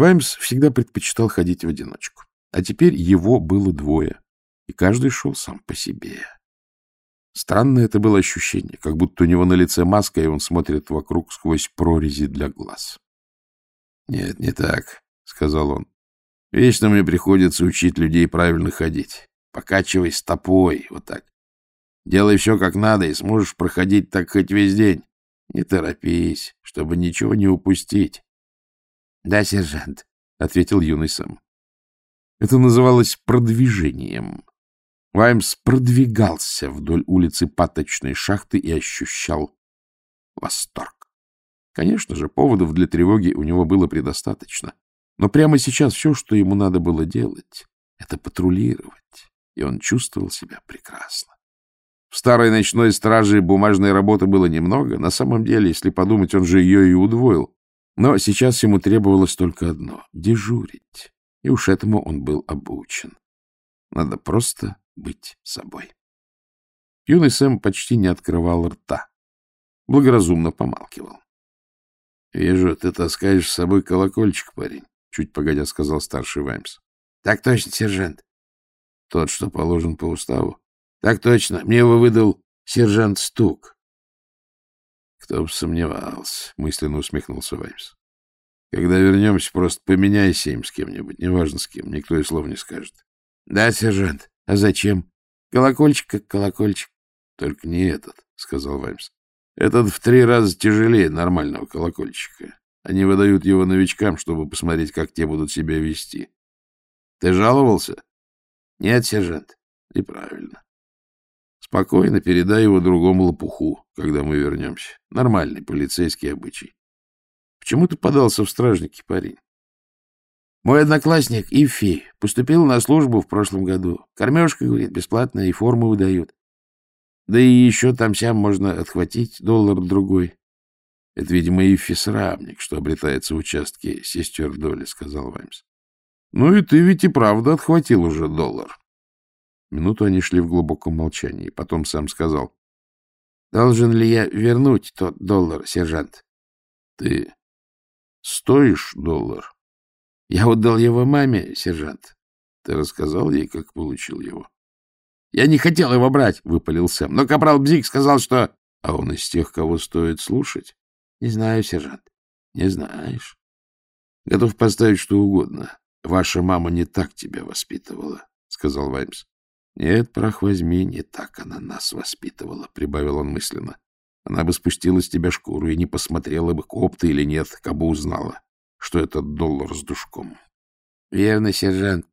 Ваймс всегда предпочитал ходить в одиночку. А теперь его было двое, и каждый шел сам по себе. Странное это было ощущение, как будто у него на лице маска, и он смотрит вокруг сквозь прорези для глаз. — Нет, не так, — сказал он. — Вечно мне приходится учить людей правильно ходить. Покачивай стопой, вот так. Делай все как надо, и сможешь проходить так хоть весь день. Не торопись, чтобы ничего не упустить. — Да, сержант, — ответил юный Сэм. Это называлось продвижением. Ваймс продвигался вдоль улицы паточной шахты и ощущал восторг. Конечно же, поводов для тревоги у него было предостаточно. Но прямо сейчас все, что ему надо было делать, это патрулировать, и он чувствовал себя прекрасно. В старой ночной страже бумажной работы было немного. На самом деле, если подумать, он же ее и удвоил. Но сейчас ему требовалось только одно — дежурить. И уж этому он был обучен. Надо просто быть собой. Юный Сэм почти не открывал рта. Благоразумно помалкивал. — Вижу, ты таскаешь с собой колокольчик, парень, — чуть погодя сказал старший Ваймс. — Так точно, сержант. — Тот, что положен по уставу? — Так точно. Мне его выдал сержант Стук. — Кто бы сомневался, — мысленно усмехнулся Ваймс. Когда вернемся, просто поменяйся им с кем-нибудь, неважно с кем, никто и слов не скажет. — Да, сержант. А зачем? Колокольчик как колокольчик. — Только не этот, — сказал Ваймс. — Этот в три раза тяжелее нормального колокольчика. Они выдают его новичкам, чтобы посмотреть, как те будут себя вести. Ты жаловался? — Нет, сержант. И правильно. Спокойно передай его другому лопуху, когда мы вернемся. Нормальный полицейский обычай. Почему ты подался в стражники, парень? Мой одноклассник Ифи поступил на службу в прошлом году. Кормежка, говорит, бесплатная, и форму выдают. Да и еще там-сям можно отхватить доллар-другой. Это, видимо, Ифи срамник, что обретается в участке сестер Доли, — сказал Ваймс. Ну и ты ведь и правда отхватил уже доллар. Минуту они шли в глубоком молчании. Потом сам сказал. — Должен ли я вернуть тот доллар, сержант? — Ты Стоишь доллар? Я отдал его маме, сержант. Ты рассказал ей, как получил его? Я не хотел его брать, выпалил Сэм. Но капрал Бзик сказал, что... А он из тех, кого стоит слушать? Не знаю, сержант. Не знаешь. Готов поставить что угодно. Ваша мама не так тебя воспитывала, сказал Ваймс. Нет, прах возьми, не так она нас воспитывала, прибавил он мысленно. Она бы спустила с тебя шкуру и не посмотрела бы, коп ты или нет, кабы узнала, что это доллар с душком. — Верно, сержант.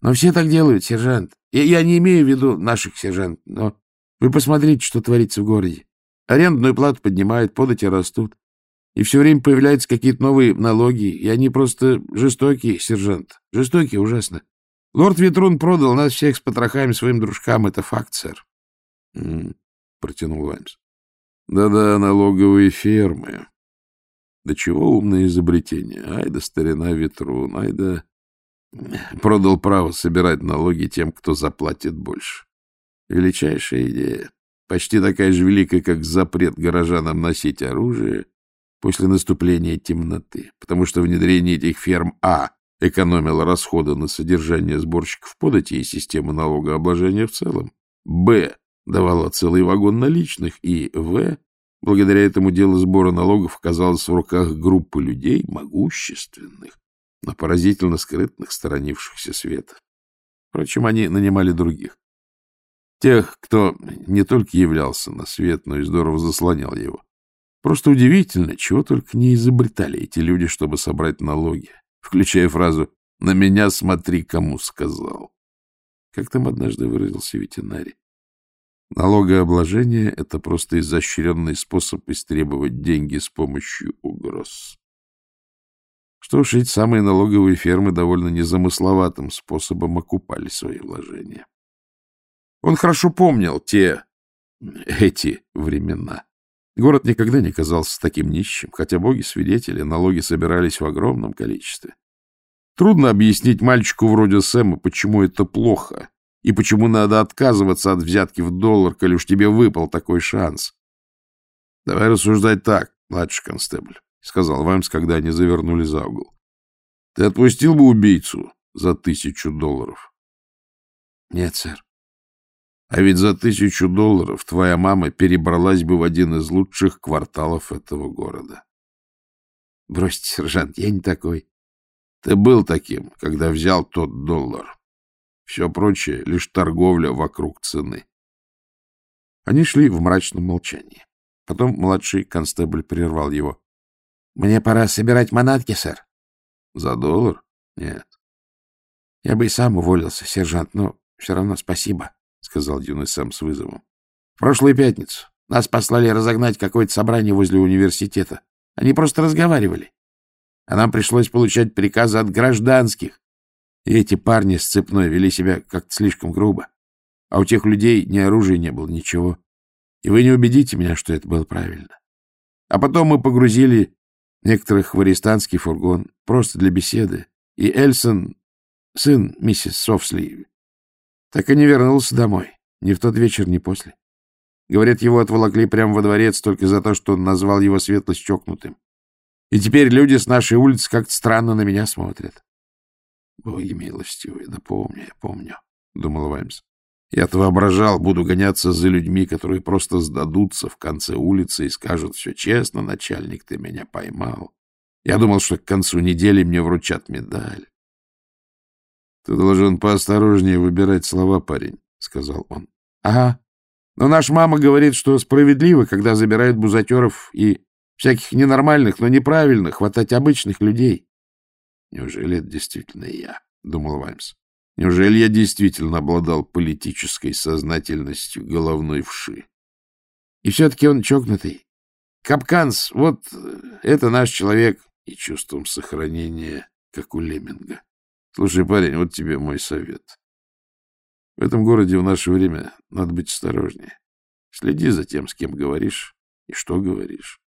Но все так делают, сержант. Я, я не имею в виду наших сержант, но вы посмотрите, что творится в городе. Арендную плату поднимают, подати растут. И все время появляются какие-то новые налоги, и они просто жестокие, сержант. Жестокие, ужасно. Лорд Ветрун продал нас всех с потрохами своим дружкам. Это факт, сэр. — протянул Ваймс. Да-да, налоговые фермы. Да чего умное изобретение. Ай да старина Ветрун, ай да... Продал право собирать налоги тем, кто заплатит больше. Величайшая идея. Почти такая же великая, как запрет горожанам носить оружие после наступления темноты, потому что внедрение этих ферм А экономило расходы на содержание сборщиков подати и систему налогообложения в целом, Б давала целый вагон наличных, и В, благодаря этому дело сбора налогов оказалось в руках группы людей, могущественных, но поразительно скрытных, сторонившихся света. Впрочем, они нанимали других. Тех, кто не только являлся на свет, но и здорово заслонял его. Просто удивительно, чего только не изобретали эти люди, чтобы собрать налоги, включая фразу «на меня смотри, кому сказал». Как там однажды выразился ветеринарий? Налогообложение — это просто изощренный способ истребовать деньги с помощью угроз. Что ж, эти самые налоговые фермы довольно незамысловатым способом окупали свои вложения. Он хорошо помнил те, эти времена. Город никогда не казался таким нищим, хотя боги-свидетели, налоги собирались в огромном количестве. Трудно объяснить мальчику вроде Сэма, почему это плохо и почему надо отказываться от взятки в доллар, коли уж тебе выпал такой шанс? — Давай рассуждать так, младший констебль, — сказал Ваймс, когда они завернули за угол. — Ты отпустил бы убийцу за тысячу долларов? — Нет, сэр. А ведь за тысячу долларов твоя мама перебралась бы в один из лучших кварталов этого города. — Бросьте, сержант, я не такой. Ты был таким, когда взял тот доллар. Все прочее — лишь торговля вокруг цены. Они шли в мрачном молчании. Потом младший констебль прервал его. — Мне пора собирать манатки, сэр. — За доллар? Нет. — Я бы и сам уволился, сержант, но все равно спасибо, — сказал юный Сэм с вызовом. — В прошлую пятницу нас послали разогнать какое-то собрание возле университета. Они просто разговаривали. А нам пришлось получать приказы от гражданских. И эти парни с цепной вели себя как-то слишком грубо. А у тех людей ни оружия не было, ничего. И вы не убедите меня, что это было правильно. А потом мы погрузили некоторых в арестантский фургон, просто для беседы. И Эльсон, сын миссис Софсли, так и не вернулся домой. Ни в тот вечер, ни после. Говорят, его отволокли прямо во дворец только за то, что он назвал его светлость чокнутым. И теперь люди с нашей улицы как-то странно на меня смотрят. — Боги милостивые, да помню, я помню, — думал Ваймс. Я-то воображал, буду гоняться за людьми, которые просто сдадутся в конце улицы и скажут, все честно, начальник, ты меня поймал. Я думал, что к концу недели мне вручат медаль. — Ты должен поосторожнее выбирать слова, парень, — сказал он. — Ага. Но наша мама говорит, что справедливо, когда забирают бузатеров и всяких ненормальных, но неправильных, хватать обычных людей. — Неужели это действительно я? — думал Ваймс. Неужели я действительно обладал политической сознательностью головной вши? И все-таки он чокнутый. Капканс, вот это наш человек. И чувством сохранения, как у Леминга. Слушай, парень, вот тебе мой совет. В этом городе в наше время надо быть осторожнее. Следи за тем, с кем говоришь и что говоришь.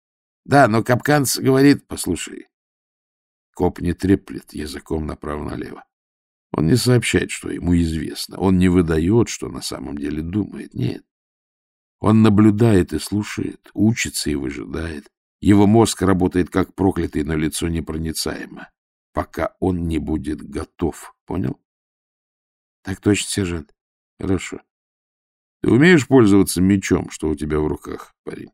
Да, но Капканс говорит, послушай, коп не треплет языком направо-налево. Он не сообщает, что ему известно. Он не выдает, что на самом деле думает. Нет. Он наблюдает и слушает, учится и выжидает. Его мозг работает как проклятый, но лицо непроницаемо, пока он не будет готов. Понял? Так точно, сержант. Хорошо. Ты умеешь пользоваться мечом, что у тебя в руках, парень?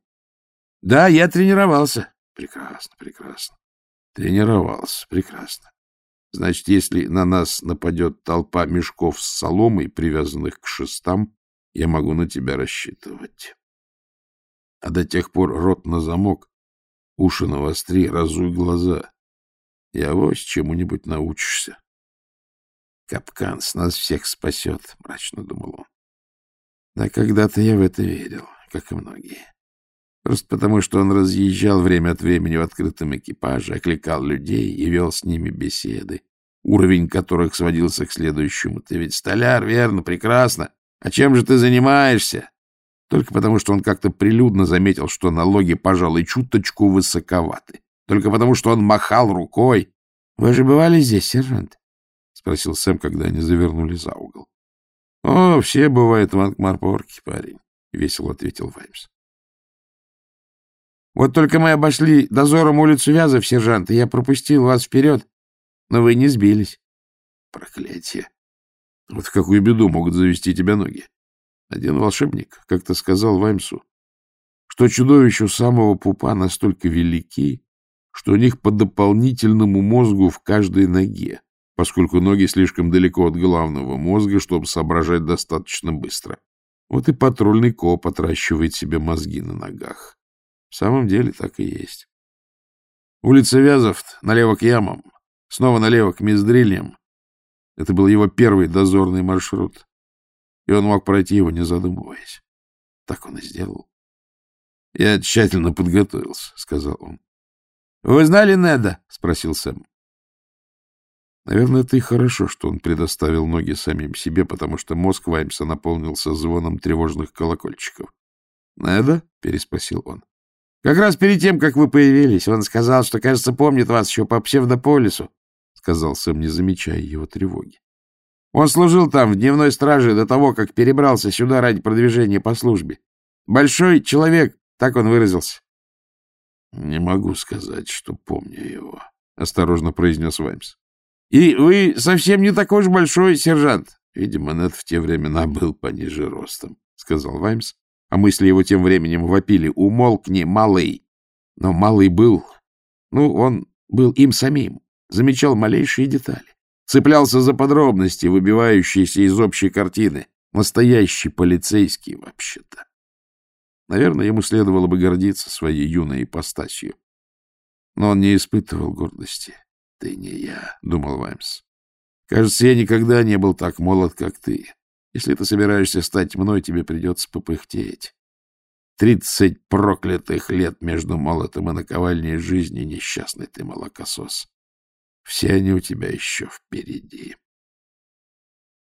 Да, я тренировался. Прекрасно, прекрасно. Тренировался, прекрасно. Значит, если на нас нападет толпа мешков с соломой, привязанных к шестам, я могу на тебя рассчитывать. А до тех пор рот на замок, уши навостри, разуй глаза. И авось чему-нибудь научишься. Капкан с нас всех спасет, — мрачно думал он. Да когда-то я в это верил, как и многие. Просто потому, что он разъезжал время от времени в открытом экипаже, окликал людей и вел с ними беседы, уровень которых сводился к следующему. Ты ведь столяр, верно, прекрасно. А чем же ты занимаешься? Только потому, что он как-то прилюдно заметил, что налоги, пожалуй, чуточку высоковаты. Только потому, что он махал рукой. — Вы же бывали здесь, сержант? — спросил Сэм, когда они завернули за угол. — О, все бывают в Анкмарпорке, парень, — весело ответил Ваймс. Вот только мы обошли дозором улицу Вязов, сержант, и я пропустил вас вперед, но вы не сбились. Проклятие! Вот в какую беду могут завести тебя ноги. Один волшебник как-то сказал Ваймсу, что чудовища у самого пупа настолько велики, что у них по дополнительному мозгу в каждой ноге, поскольку ноги слишком далеко от главного мозга, чтобы соображать достаточно быстро. Вот и патрульный коп отращивает себе мозги на ногах. В самом деле так и есть. Улица Вязов, налево к ямам, снова налево к миздрильям. Это был его первый дозорный маршрут, и он мог пройти его, не задумываясь. Так он и сделал. — Я тщательно подготовился, — сказал он. — Вы знали Неда? — спросил Сэм. Наверное, это и хорошо, что он предоставил ноги самим себе, потому что мозг Ваймса наполнился звоном тревожных колокольчиков. — Неда? — переспросил он. Как раз перед тем, как вы появились, он сказал, что, кажется, помнит вас еще по псевдополису, — сказал Сэм, не замечая его тревоги. Он служил там в дневной страже до того, как перебрался сюда ради продвижения по службе. Большой человек, так он выразился. — Не могу сказать, что помню его, — осторожно произнес Ваймс. И вы совсем не такой уж большой, сержант. Видимо, Нед в те времена был пониже ростом, — сказал Ваймс, а мысли его тем временем вопили. Умолкни, малый. Но малый был... Ну, он был им самим, замечал малейшие детали, цеплялся за подробности, выбивающиеся из общей картины. Настоящий полицейский, вообще-то. Наверное, ему следовало бы гордиться своей юной ипостасью. Но он не испытывал гордости. — Ты не я, — думал Ваймс. — Кажется, я никогда не был так молод, как ты. Если ты собираешься стать мной, тебе придется попыхтеть. Тридцать проклятых лет между молотом и наковальней жизни, несчастный ты молокосос. Все они у тебя еще впереди.